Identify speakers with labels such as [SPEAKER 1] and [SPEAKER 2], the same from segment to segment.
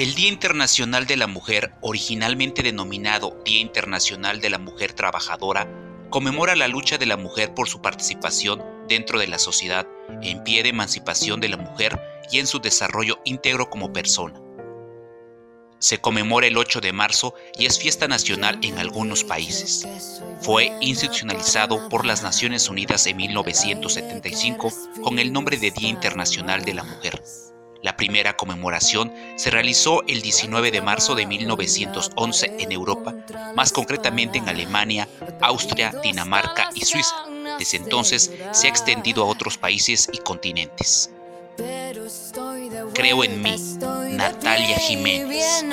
[SPEAKER 1] El Día Internacional de la Mujer, originalmente denominado Día Internacional de la Mujer Trabajadora, conmemora la lucha de la mujer por su participación dentro de la sociedad, en pie de emancipación de la mujer y en su desarrollo íntegro como persona. Se conmemora el 8 de marzo y es fiesta nacional en algunos países. Fue institucionalizado por las Naciones Unidas en 1975 con el nombre de Día Internacional de la Mujer. La primera conmemoración se realizó el 19 de marzo de 1911 en Europa, más concretamente en Alemania, Austria, Dinamarca y Suiza. Desde entonces se ha extendido a otros países y continentes. Creo en mí, Natalia Jiménez.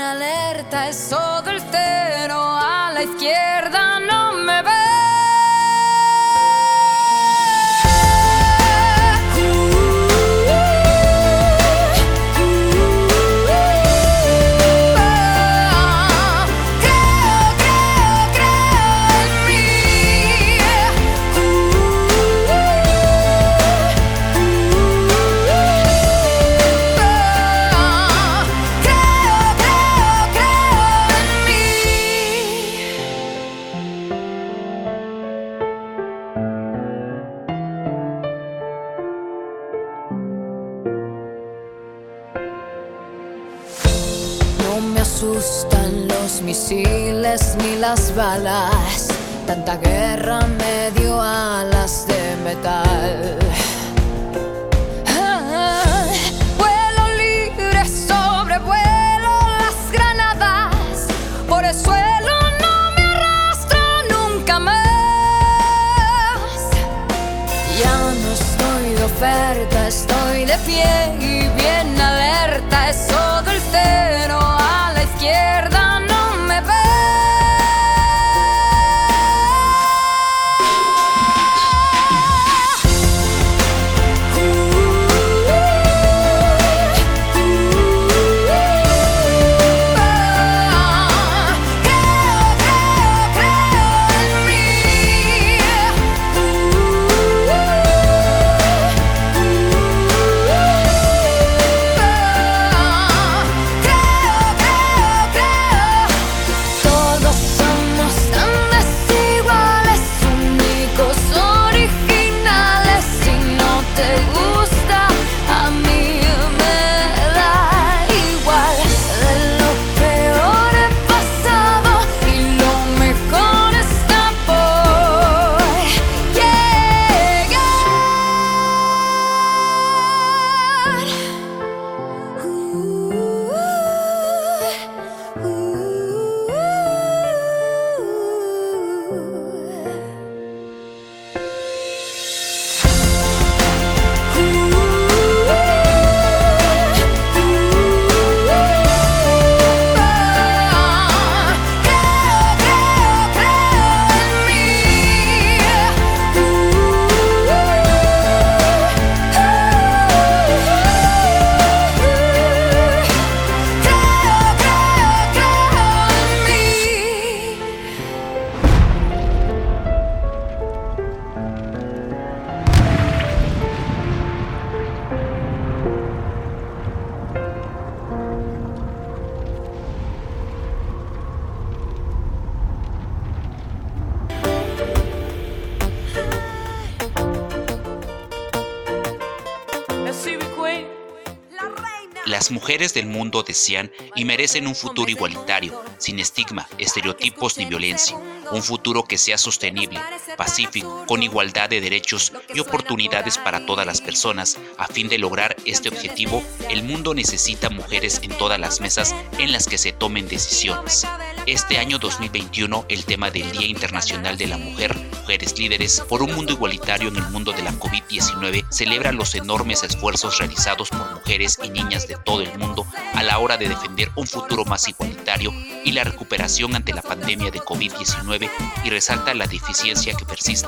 [SPEAKER 1] Mujeres del mundo desean y merecen un futuro igualitario, sin estigma, estereotipos ni violencia. Un futuro que sea sostenible, pacífico, con igualdad de derechos y oportunidades para todas las personas. A fin de lograr este objetivo, el mundo necesita mujeres en todas las mesas en las que se tomen decisiones. Este año 2021, el tema del Día Internacional de la Mujer, Mujeres Líderes por un Mundo Igualitario en el mundo de la COVID-19, celebra los enormes esfuerzos realizados por mujeres y niñas de todo el mundo a la hora de defender un futuro más igualitario y la recuperación ante la pandemia de COVID-19 y resalta la deficiencia que persiste.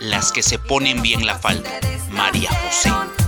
[SPEAKER 1] Las que se ponen bien la falda, María José.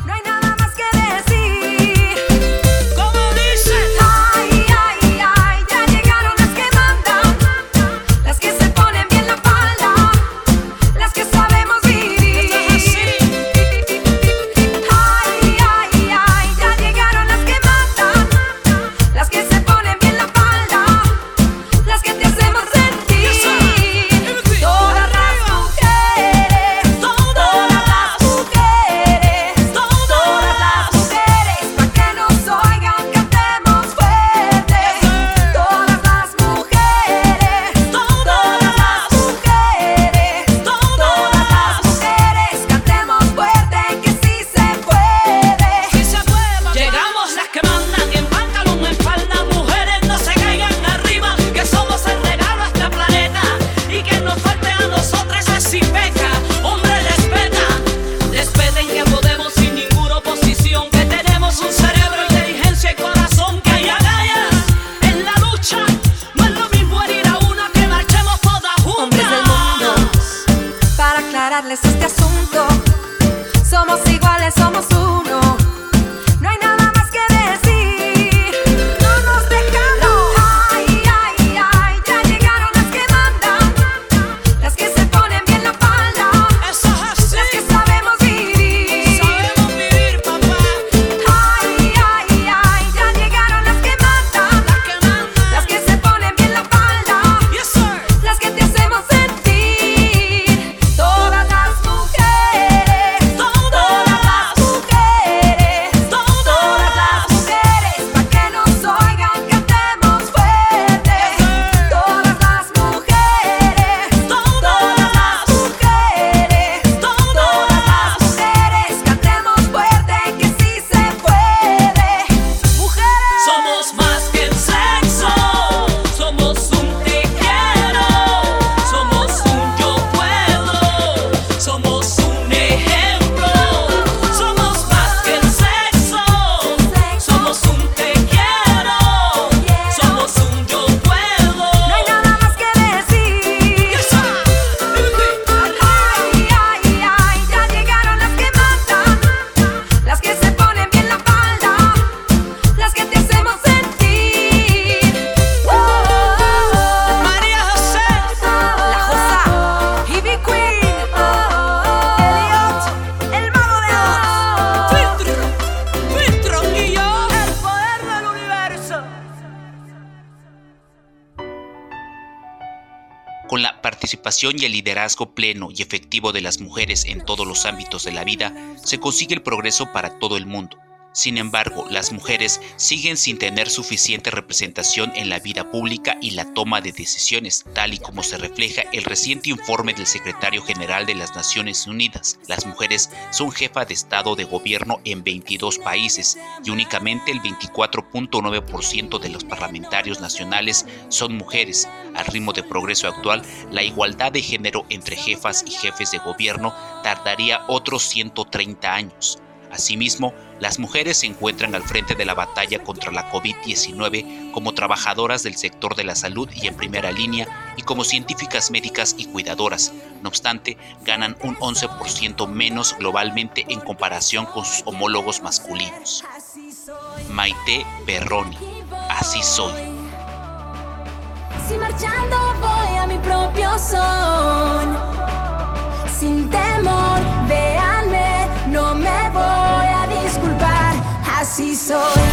[SPEAKER 2] y
[SPEAKER 3] el
[SPEAKER 4] liderazgo pleno y efectivo de las mujeres en todos los ámbitos de la vida, se consigue el progreso para todo el mundo. Sin embargo, las mujeres siguen sin tener suficiente representación en la vida pública y la toma de decisiones, tal y como se refleja el reciente informe del secretario general de las Naciones Unidas. Las mujeres son jefa de Estado de gobierno en 22 países y únicamente el 24.9% de los parlamentarios nacionales son mujeres. Al ritmo de progreso actual, la igualdad de género entre jefas y jefes de gobierno tardaría otros 130 años. Asimismo, las mujeres se encuentran al frente de la batalla contra la COVID-19 como trabajadoras del sector de la salud y en primera línea y como científicas médicas y cuidadoras. No obstante, ganan un 11% menos globalmente en comparación con sus homólogos masculinos. Maite Perroni, así soy.
[SPEAKER 1] Si marchando voy a mi propio sin temor
[SPEAKER 4] see so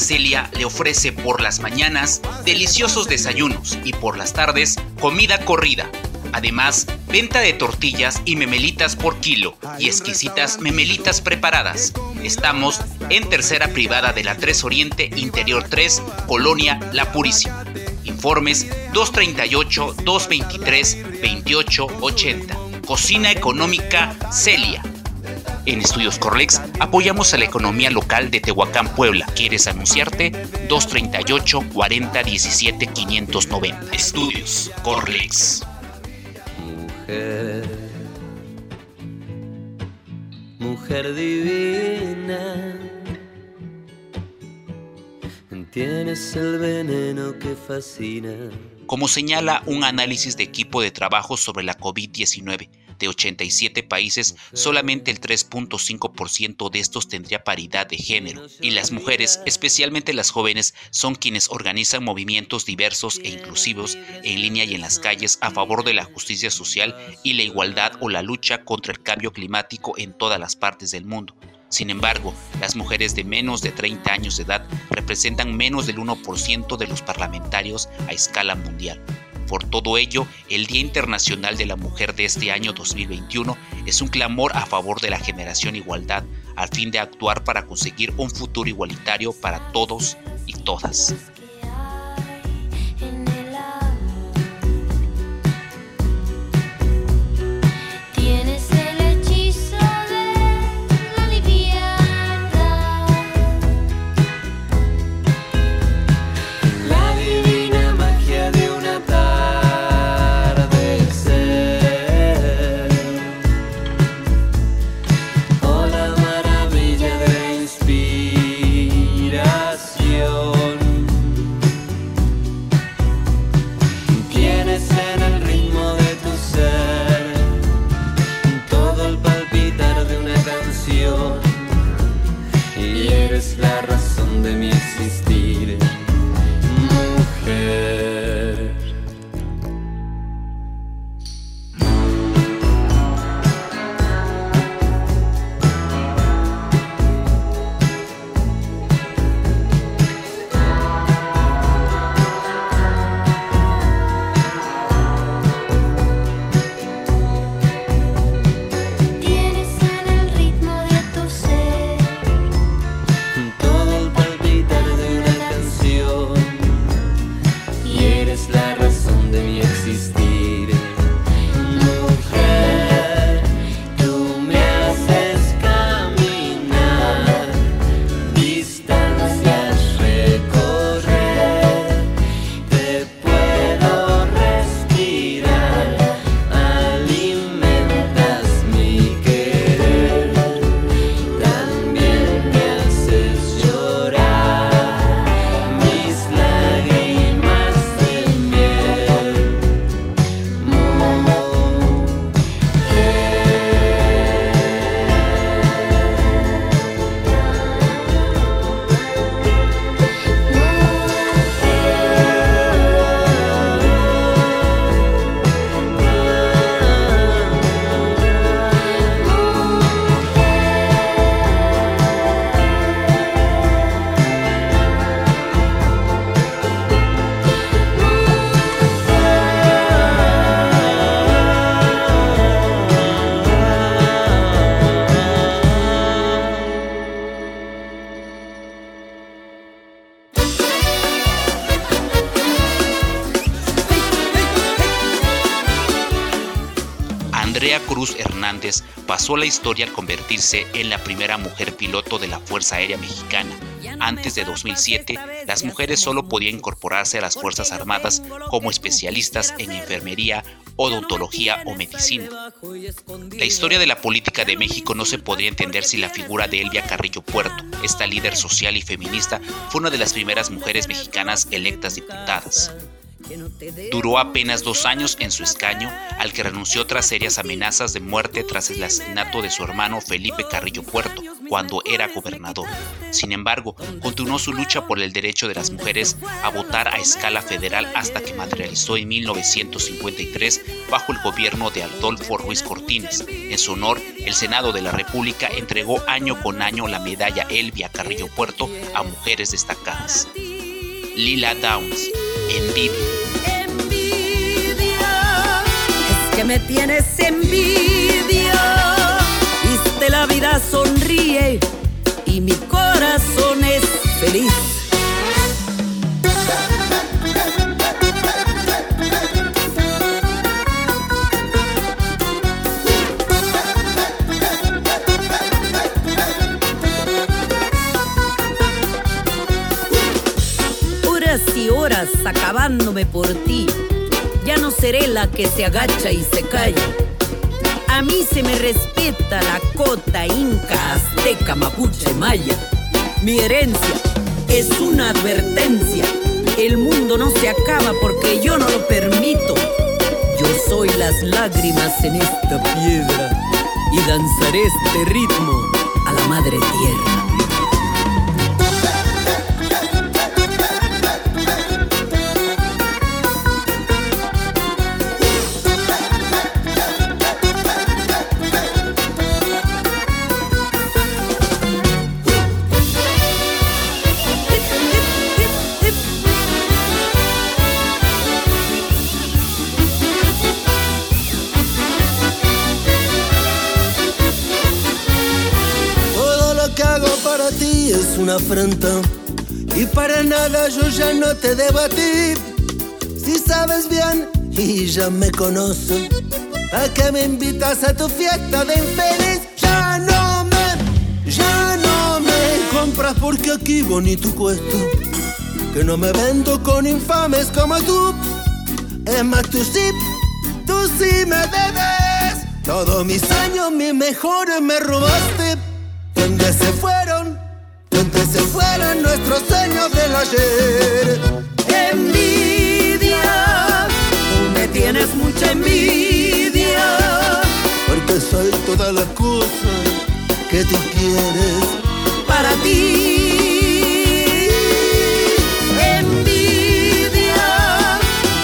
[SPEAKER 4] Celia le ofrece por las mañanas deliciosos desayunos y por las tardes comida corrida. Además, venta de tortillas y memelitas por kilo y exquisitas memelitas preparadas. Estamos en tercera privada de la 3 Oriente Interior 3, Colonia La Purísima. Informes 238-223-2880. Cocina Económica Celia. En Estudios Corlex apoyamos a la economía local de Tehuacán, Puebla. ¿Quieres anunciarte? 238 40 17 590. Estudios Corlex.
[SPEAKER 5] Mujer, mujer divina, tienes el veneno que fascina.
[SPEAKER 4] Como señala un análisis de equipo de trabajo sobre la COVID-19, de 87 países, solamente el 3.5% de estos tendría paridad de género. Y las mujeres, especialmente las jóvenes, son quienes organizan movimientos diversos e inclusivos en línea y en las calles a favor de la justicia social y la igualdad o la lucha contra el cambio climático en todas las partes del mundo. Sin embargo, las mujeres de menos de 30 años de edad representan menos del 1% de los parlamentarios a escala mundial. Por todo ello, el Día Internacional de la Mujer de este año 2021 es un clamor a favor de la generación igualdad, al fin de actuar para conseguir un futuro igualitario para todos y todas. Andrea Cruz Hernández pasó la historia al convertirse en la primera mujer piloto de la Fuerza Aérea Mexicana. Antes de 2007, las mujeres solo podían incorporarse a las Fuerzas Armadas como especialistas en enfermería, odontología o medicina. La historia de la política de México no se podría entender sin la figura de Elvia Carrillo Puerto. Esta líder social y feminista fue una de las primeras mujeres mexicanas electas diputadas. Duró apenas dos años en su escaño, al que renunció tras serias amenazas de muerte tras el asesinato de su hermano Felipe Carrillo Puerto, cuando era gobernador. Sin embargo, continuó su lucha por el derecho de las mujeres a votar a escala federal hasta que materializó en 1953 bajo el gobierno de Adolfo Ruiz Cortines. En su honor, el Senado de la República entregó año con año la medalla Elvia Carrillo Puerto a mujeres destacadas. Lila Downs, Envidia.
[SPEAKER 6] envidia. Es que me tienes envidia. Viste la vida sonríe y mi corazón es feliz. Acabándome por ti. Ya no seré la que se agacha y se calla. A mí se me respeta la cota inca, azteca, mapuche, maya. Mi herencia es una advertencia. El mundo no se acaba porque yo no lo permito. Yo soy las lágrimas en esta piedra y danzaré este ritmo a la madre tierra.
[SPEAKER 7] Una afrenta y para nada yo ya no te ti. Si sabes bien y ya me conoces, ¿a qué me invitas a tu fiesta de infeliz? Ya no me, ya no me compras porque aquí bonito cuesta. Que no me vendo con infames como tú. Es más, tú sí, tú sí me debes. Todos mis años, mis mejores me robaste. ¿Dónde se fueron? ¿Dónde se fueron nuestros sueños del ayer?
[SPEAKER 6] Envidia, tú me tienes mucha envidia.
[SPEAKER 7] Porque soy toda la cosa que tú quieres.
[SPEAKER 6] para ti. Envidia,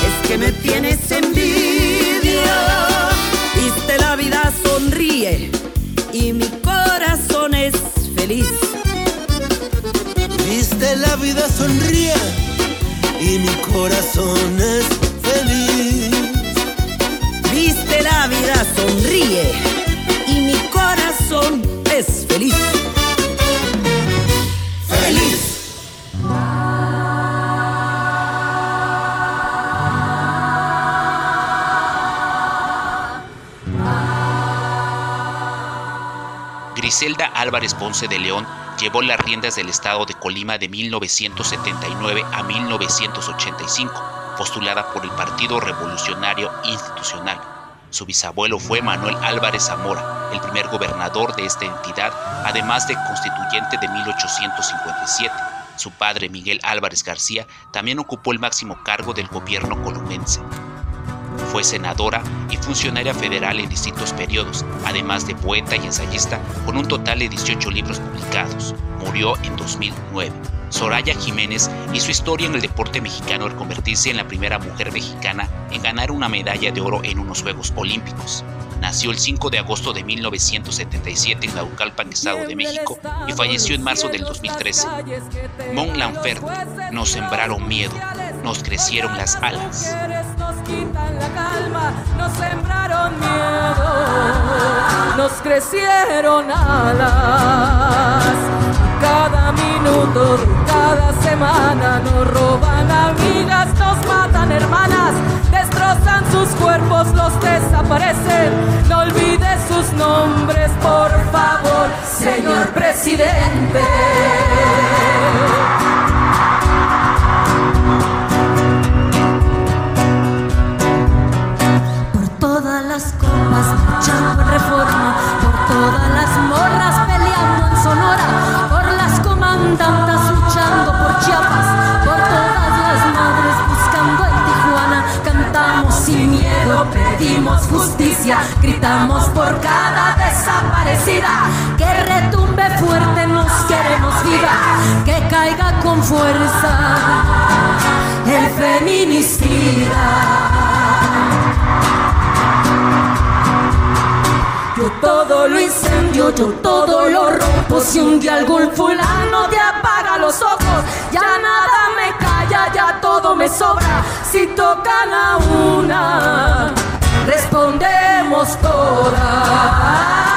[SPEAKER 6] es que me tienes envidia. Viste la vida sonríe y mi corazón es feliz.
[SPEAKER 7] Viste la vida sonríe y mi corazón es feliz.
[SPEAKER 6] Viste la vida sonríe y mi corazón es feliz. Feliz.
[SPEAKER 4] Griselda Álvarez Ponce de León llevó las riendas del estado de Colima de 1979 a 1985, postulada por el Partido Revolucionario Institucional. Su bisabuelo fue Manuel Álvarez Zamora, el primer gobernador de esta entidad, además de constituyente de 1857. Su padre, Miguel Álvarez García, también ocupó el máximo cargo del gobierno columense. Fue senadora y funcionaria federal en distintos periodos, además de poeta y ensayista, con un total de 18 libros publicados. Murió en 2009. Soraya Jiménez hizo historia en el deporte mexicano al convertirse en la primera mujer mexicana en ganar una medalla de oro en unos Juegos Olímpicos. Nació el 5 de agosto de 1977 en Naucalpan, Estado de México, y falleció en marzo del 2013. Mon Laferte, nos sembraron miedo, nos crecieron las alas.
[SPEAKER 1] La calma, nos sembraron miedo, nos crecieron alas. Cada minuto, cada semana nos roban amigas, nos matan hermanas, destrozan sus cuerpos, los desaparecen. No olvides sus nombres, por favor, señor presidente.
[SPEAKER 8] Las copas luchando en reforma, por todas las morras peleando en Sonora, por las comandantas luchando por Chiapas, por todas las madres buscando en Tijuana, cantamos sin miedo, pedimos justicia, gritamos por cada desaparecida, que retumbe fuerte
[SPEAKER 1] caiga con fuerza el feminicida. Todo lo incendio, yo todo lo rompo. Si un día algún fulano te apaga los ojos, ya nada me calla, ya todo me sobra. Si tocan a una, respondemos todas.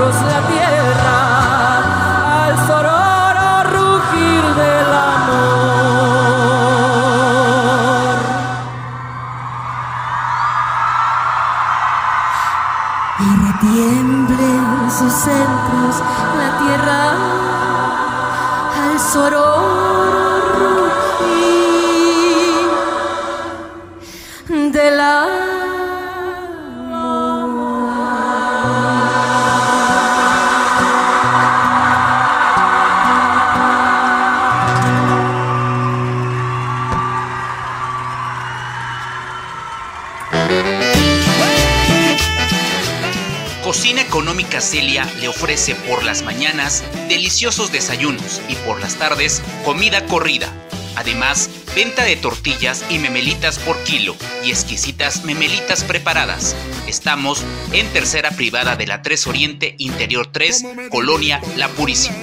[SPEAKER 1] La tierra al sororo rugir del amor. Y retiemble sus centros la tierra al sororo
[SPEAKER 4] Económica Celia le ofrece por las mañanas deliciosos desayunos y por las tardes comida corrida. Además, venta de tortillas y memelitas por kilo y exquisitas memelitas preparadas. Estamos en tercera privada de la 3 Oriente Interior 3, Colonia La Purísima.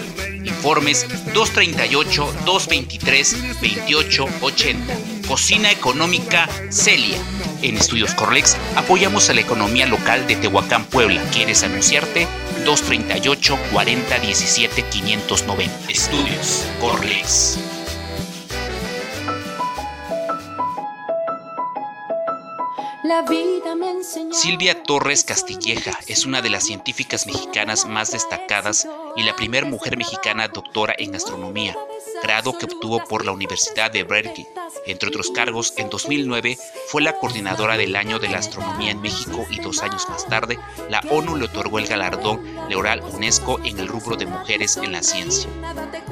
[SPEAKER 4] Informes 238-223-2880. Cocina Económica Celia. En Estudios Corlex apoyamos a la economía local de Tehuacán, Puebla. ¿Quieres anunciarte? 238 40 17 590. Estudios Corlex.
[SPEAKER 8] La vida me enseñó.
[SPEAKER 4] Silvia Torres Castilleja es una de las científicas mexicanas más destacadas y la primera mujer mexicana doctora en astronomía, grado que obtuvo por la Universidad de Berkeley. Entre otros cargos, en 2009 fue la coordinadora del Año de la Astronomía en México y dos años más tarde, la ONU le otorgó el galardón Leoral UNESCO en el rubro de mujeres en la ciencia.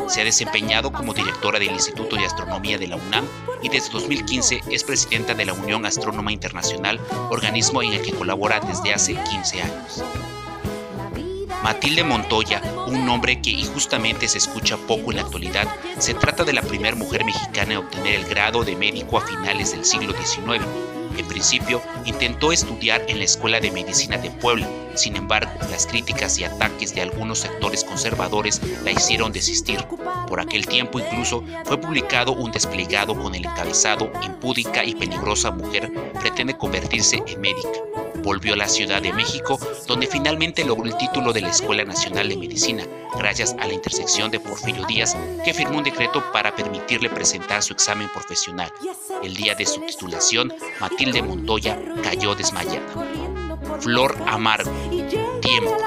[SPEAKER 4] Se ha desempeñado como directora del Instituto de Astronomía de la UNAM y desde 2015 es presidenta de la Unión Astrónoma Internacional, organismo en el que colabora desde hace 15 años. Matilde Montoya, un nombre que injustamente se escucha poco en la actualidad, se trata de la primera mujer mexicana en obtener el grado de médico a finales del siglo XIX. En principio, intentó estudiar en la Escuela de Medicina de Puebla, sin embargo, las críticas y ataques de algunos sectores conservadores la hicieron desistir. Por aquel tiempo incluso fue publicado un desplegado con el encabezado Impúdica y peligrosa mujer pretende convertirse en médica volvió a la Ciudad de México, donde finalmente logró el título de la Escuela Nacional de Medicina, gracias a la intersección de Porfirio Díaz, que firmó un decreto para permitirle presentar su examen profesional. El día de su titulación, Matilde Montoya cayó desmayada. Flor Amargo, Tiempo.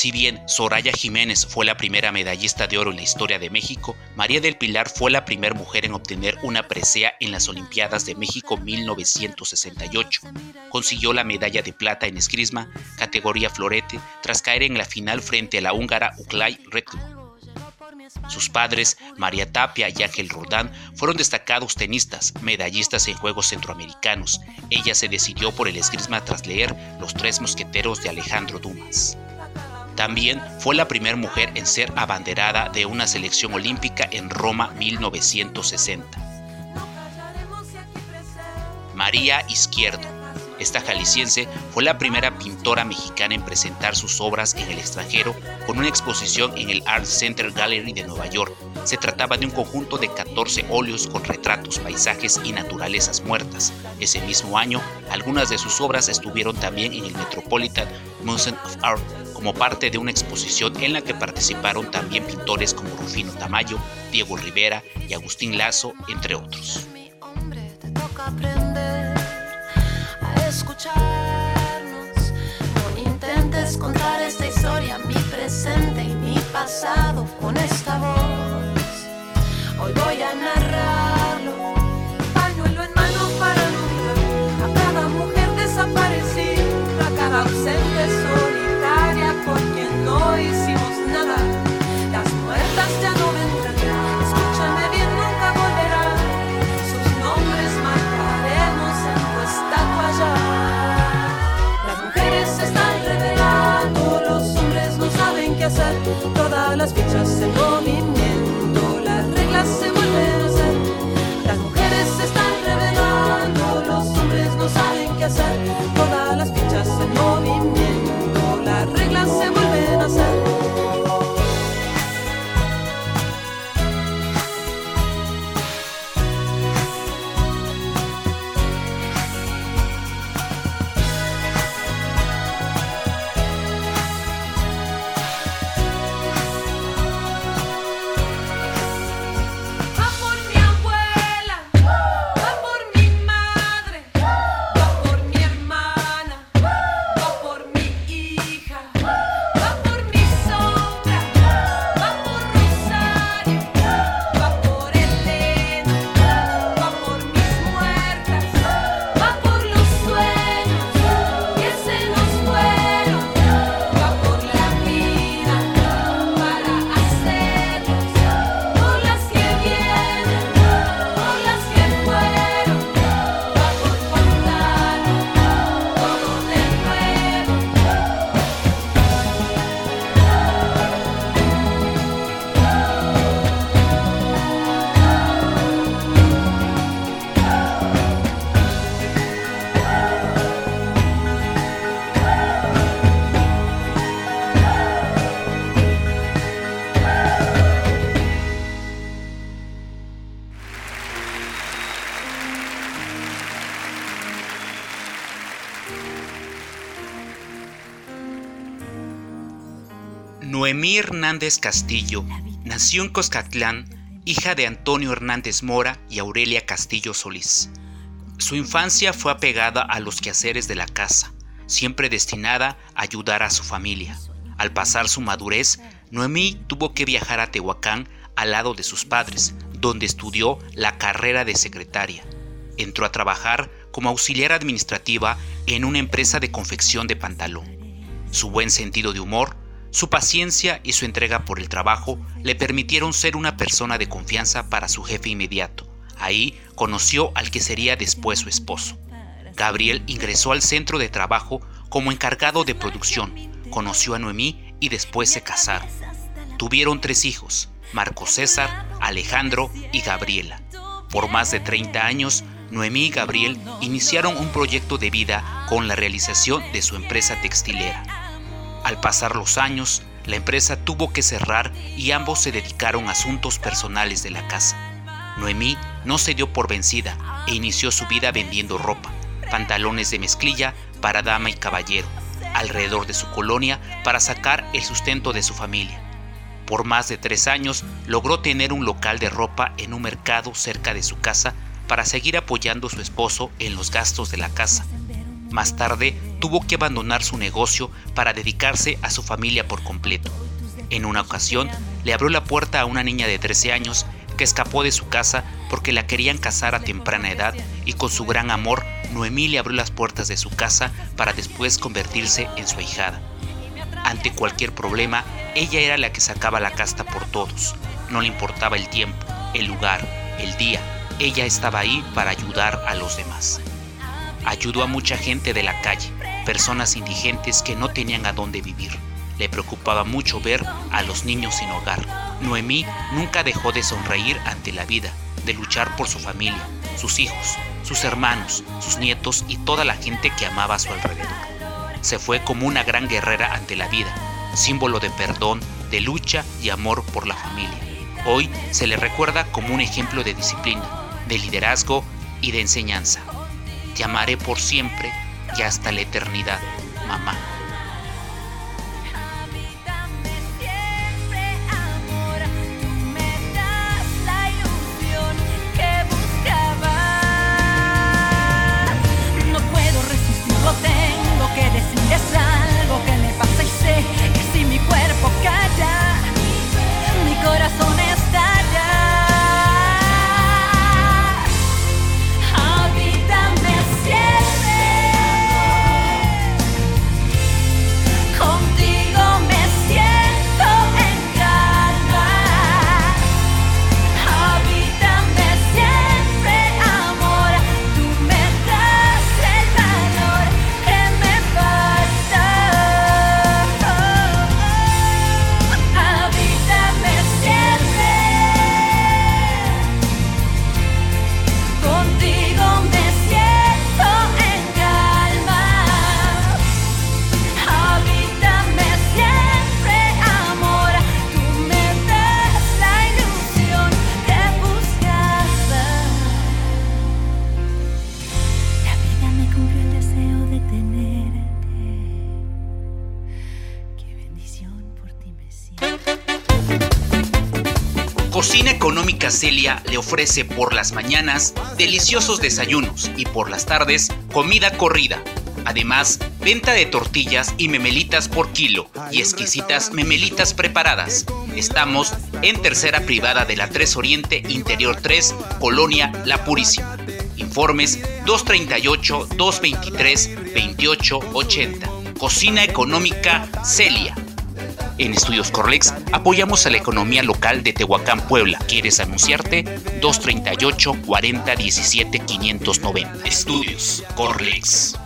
[SPEAKER 8] Si
[SPEAKER 4] bien Soraya Jiménez fue la primera medallista de oro en la historia de México, María del Pilar fue la primera mujer en obtener una presea en las Olimpiadas de México 1968. Consiguió la medalla de plata en esgrima, categoría florete, tras caer en la final frente a la húngara Uklay Reklo. Sus padres, María Tapia y Ángel Roldán, fueron destacados tenistas, medallistas en Juegos Centroamericanos. Ella se decidió por el esgrima tras leer Los Tres Mosqueteros de Alejandro Dumas. También fue la primera mujer en ser abanderada de una selección olímpica en Roma 1960. María Izquierdo. Esta jalisciense fue la primera pintora mexicana en presentar sus obras en el extranjero con una exposición en el Art Center Gallery de Nueva York. Se trataba de un conjunto de 14 óleos con retratos, paisajes y naturalezas muertas. Ese mismo año, algunas de sus obras estuvieron también en el Metropolitan Museum of Art como parte de una exposición en la que participaron también pintores como Rufino Tamayo, Diego Rivera y Agustín Lazo, entre otros.
[SPEAKER 1] Escucharnos. No intentes contar esta historia, mi presente y mi pasado con esta voz.
[SPEAKER 4] Hernández Castillo nació en Coscatlán, hija de Antonio Hernández Mora y Aurelia Castillo Solís. Su infancia fue apegada a los quehaceres de la casa, siempre destinada a ayudar a su familia. Al pasar su madurez, Noemí tuvo que viajar a Tehuacán al lado de sus padres, donde estudió la carrera de secretaria. Entró a trabajar como auxiliar administrativa en una empresa de confección de pantalón. Su buen sentido de humor, su paciencia y su entrega por el trabajo le permitieron ser una persona de confianza para su jefe inmediato. Ahí conoció al que sería después su esposo. Gabriel ingresó al centro de trabajo como encargado de producción, conoció a Noemí y después se casaron. Tuvieron tres hijos, Marco César, Alejandro y Gabriela. Por más de 30 años, Noemí y Gabriel iniciaron un proyecto de vida con la realización de su empresa textilera. Al pasar los años, la empresa tuvo que cerrar y ambos se dedicaron a asuntos personales de la casa. Noemí no se dio por vencida e inició su vida vendiendo ropa, pantalones de mezclilla para dama y caballero, alrededor de su colonia para sacar el sustento de su familia. Por más de tres años logró tener un local de ropa en un mercado cerca de su casa para seguir apoyando a su esposo en los gastos de la casa. Más tarde tuvo que abandonar su negocio para dedicarse a su familia por completo. En una ocasión le abrió la puerta a una niña de 13 años que escapó de su casa porque la querían casar a temprana edad y con su gran amor Noemí le abrió las puertas de su casa para después convertirse en su ahijada. Ante cualquier problema, ella era la que sacaba la casta por todos. No le importaba el tiempo, el lugar, el día. Ella estaba ahí para ayudar a los demás. Ayudó a mucha gente de la calle, personas indigentes que no tenían a dónde vivir. Le preocupaba mucho ver a los niños sin hogar. Noemí nunca dejó de sonreír ante la vida, de luchar por su familia, sus hijos, sus hermanos, sus nietos y toda la gente que amaba a su alrededor. Se fue como una gran guerrera ante la vida, símbolo de perdón, de lucha y amor por la familia. Hoy se le recuerda como un ejemplo de disciplina, de liderazgo y de enseñanza. Te amaré por siempre hasta la eternidad, mamá. Le ofrece por las mañanas deliciosos desayunos y por las tardes comida corrida. Además, venta de tortillas y memelitas por kilo y exquisitas memelitas preparadas. Estamos en tercera privada de la 3 Oriente Interior 3, Colonia La Purísima. Informes 238-223-2880. Cocina Económica Celia. En Estudios Corlex apoyamos a la economía local de Tehuacán, Puebla. ¿Quieres anunciarte? 238 40 17 590. Estudios Corlex.